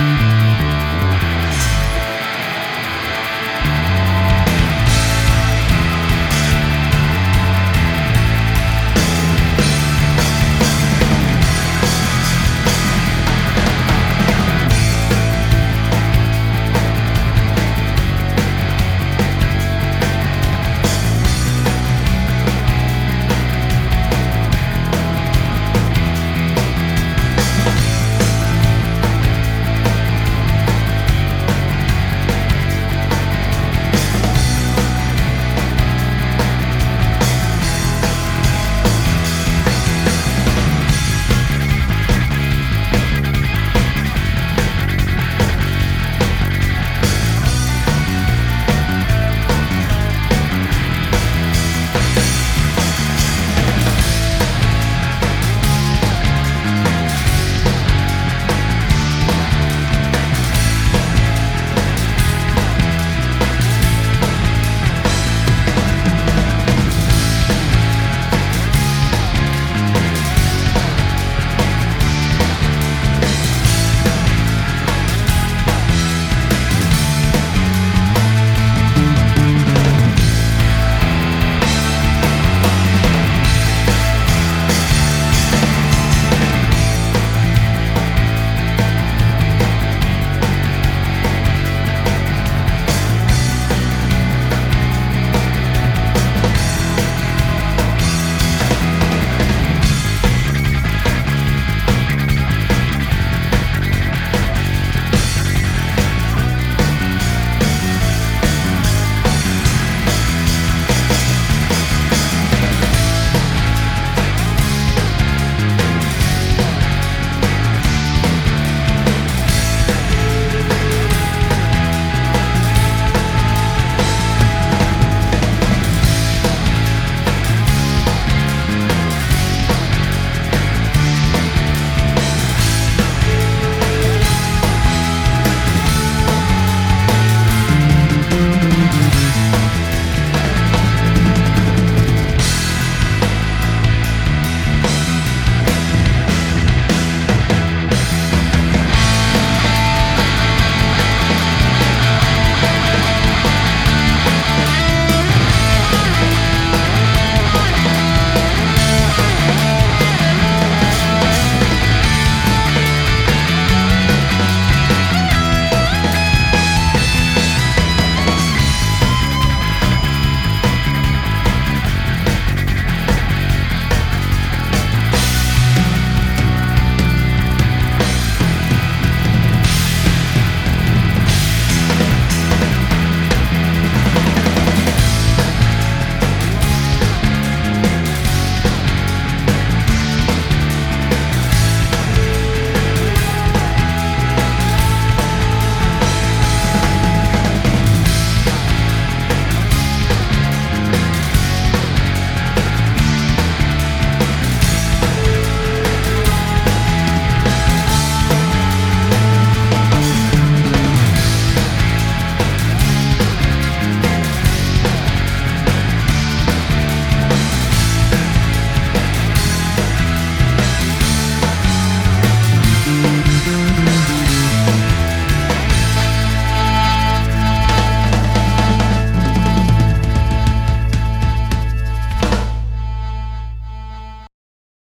Bye.